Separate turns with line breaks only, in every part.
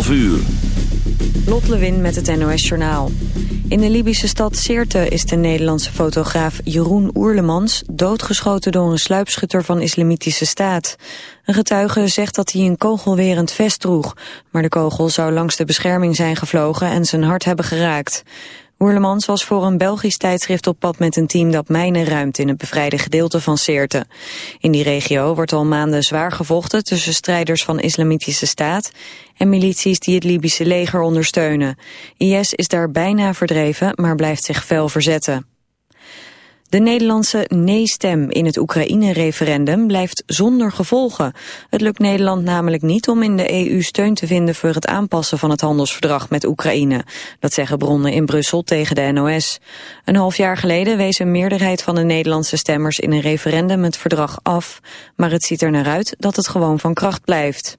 12 uur.
Lot Lewin met het NOS Journaal. In de Libische stad Sirte is de Nederlandse fotograaf Jeroen Oerlemans... doodgeschoten door een sluipschutter van Islamitische Staat. Een getuige zegt dat hij een kogelwerend vest droeg... maar de kogel zou langs de bescherming zijn gevlogen en zijn hart hebben geraakt. Oerlemans was voor een Belgisch tijdschrift op pad met een team dat mijnen ruimt in het bevrijde gedeelte van Seerte. In die regio wordt al maanden zwaar gevochten tussen strijders van Islamitische Staat en milities die het Libische leger ondersteunen. IS is daar bijna verdreven, maar blijft zich fel verzetten. De Nederlandse nee-stem in het Oekraïne-referendum blijft zonder gevolgen. Het lukt Nederland namelijk niet om in de EU steun te vinden voor het aanpassen van het handelsverdrag met Oekraïne. Dat zeggen bronnen in Brussel tegen de NOS. Een half jaar geleden wees een meerderheid van de Nederlandse stemmers in een referendum het verdrag af. Maar het ziet er naar uit dat het gewoon van kracht blijft.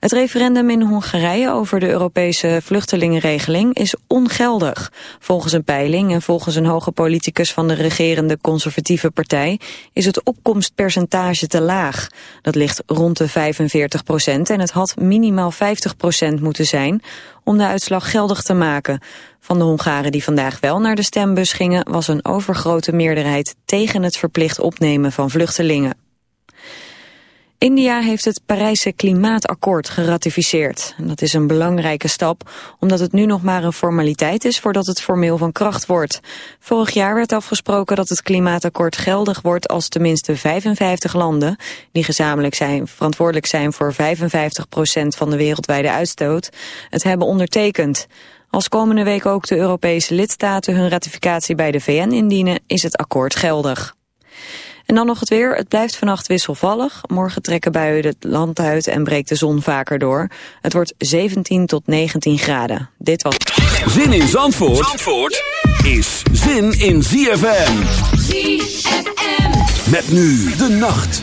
Het referendum in Hongarije over de Europese vluchtelingenregeling is ongeldig. Volgens een peiling en volgens een hoge politicus van de regerende conservatieve partij is het opkomstpercentage te laag. Dat ligt rond de 45 procent en het had minimaal 50 procent moeten zijn om de uitslag geldig te maken. Van de Hongaren die vandaag wel naar de stembus gingen was een overgrote meerderheid tegen het verplicht opnemen van vluchtelingen. India heeft het Parijse Klimaatakkoord geratificeerd. Dat is een belangrijke stap, omdat het nu nog maar een formaliteit is voordat het formeel van kracht wordt. Vorig jaar werd afgesproken dat het Klimaatakkoord geldig wordt als tenminste 55 landen, die gezamenlijk zijn, verantwoordelijk zijn voor 55% van de wereldwijde uitstoot, het hebben ondertekend. Als komende week ook de Europese lidstaten hun ratificatie bij de VN indienen, is het akkoord geldig. En dan nog het weer. Het blijft vannacht wisselvallig. Morgen trekken buien het land uit en breekt de zon vaker door. Het wordt 17 tot 19 graden. Dit was...
Zin in Zandvoort, Zandvoort is zin in ZFM. ZFM. Met nu de nacht.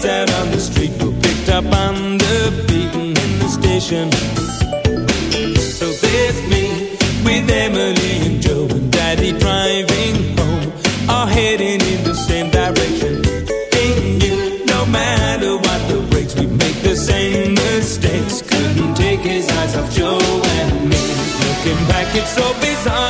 kids out on the street were picked up on the beaten in the station. So there's me with Emily and
Joe and Daddy
driving home, all heading
in the same direction. And
you,
no matter what the breaks, we make the
same mistakes. Couldn't take his eyes off Joe and me. Looking back, it's so bizarre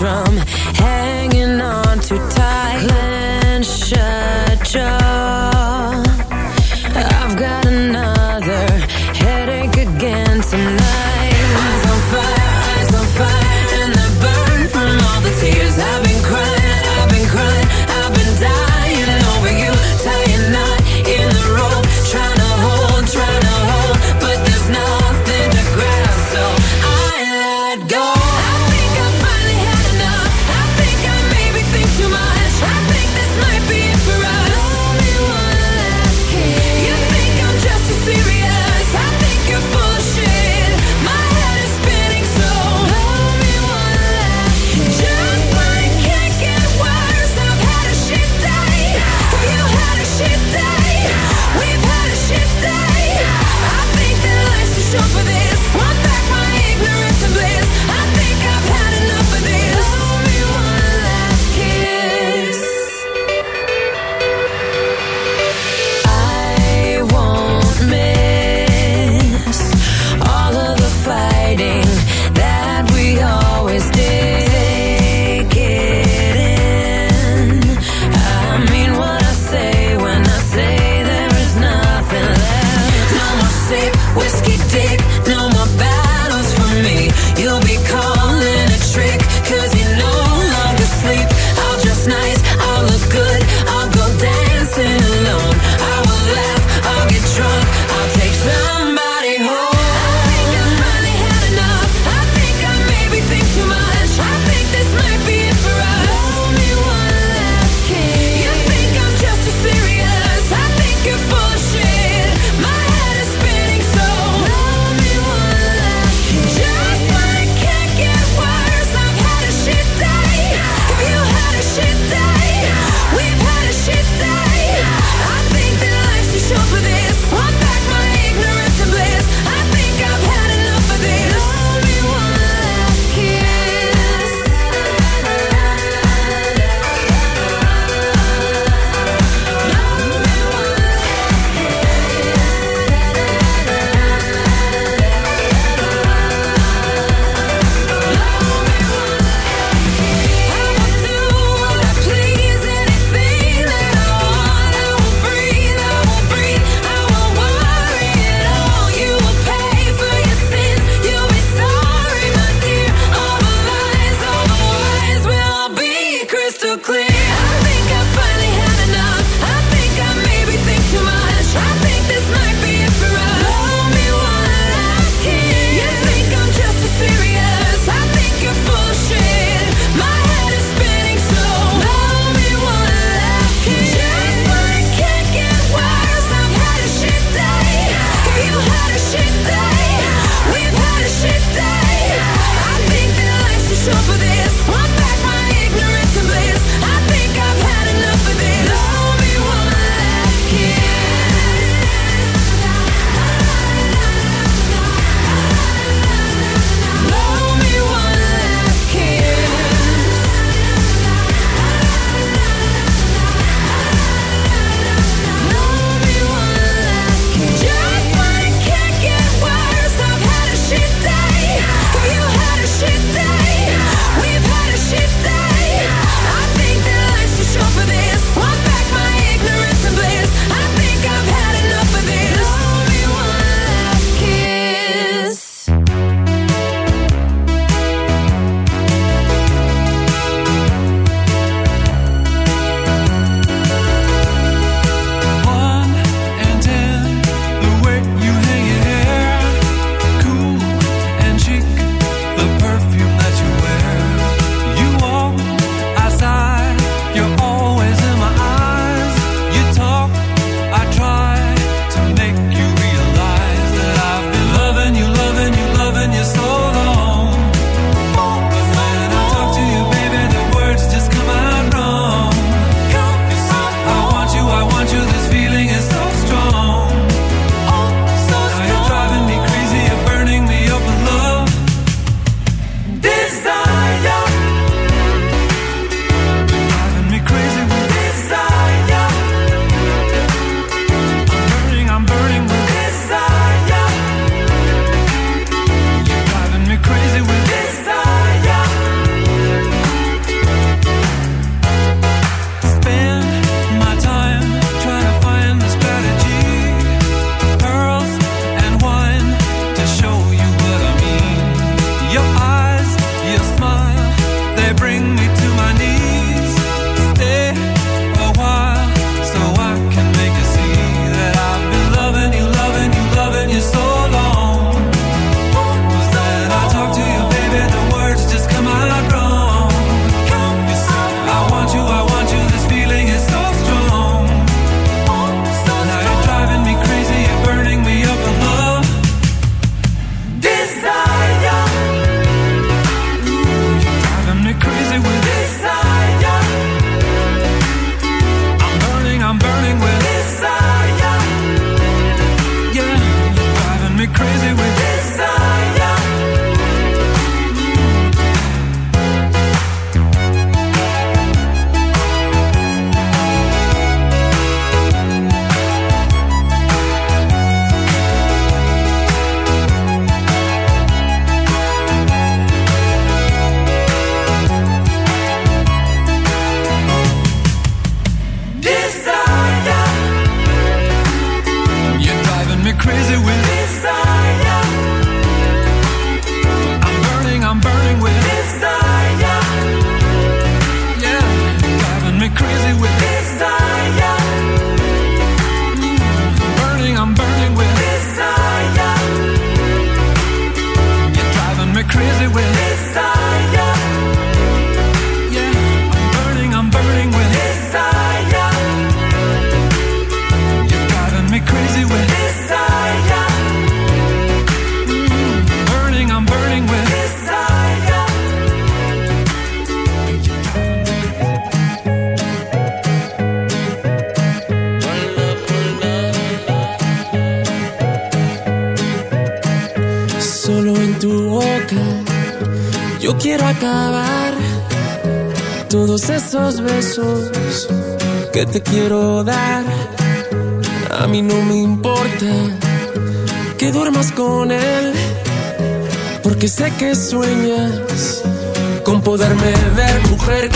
drum.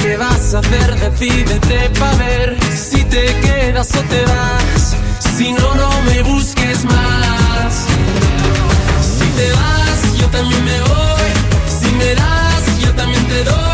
¿qué vas a hacer? Decídete pa' ver si te quedas o te vas. Si no, no me busques más. Si te vas, yo también me voy. Si me das, yo también te doy.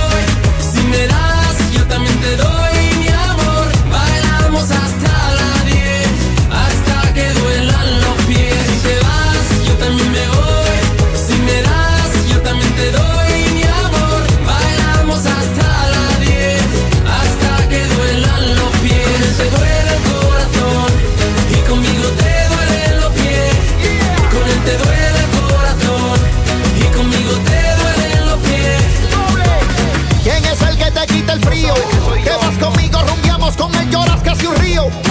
Rio.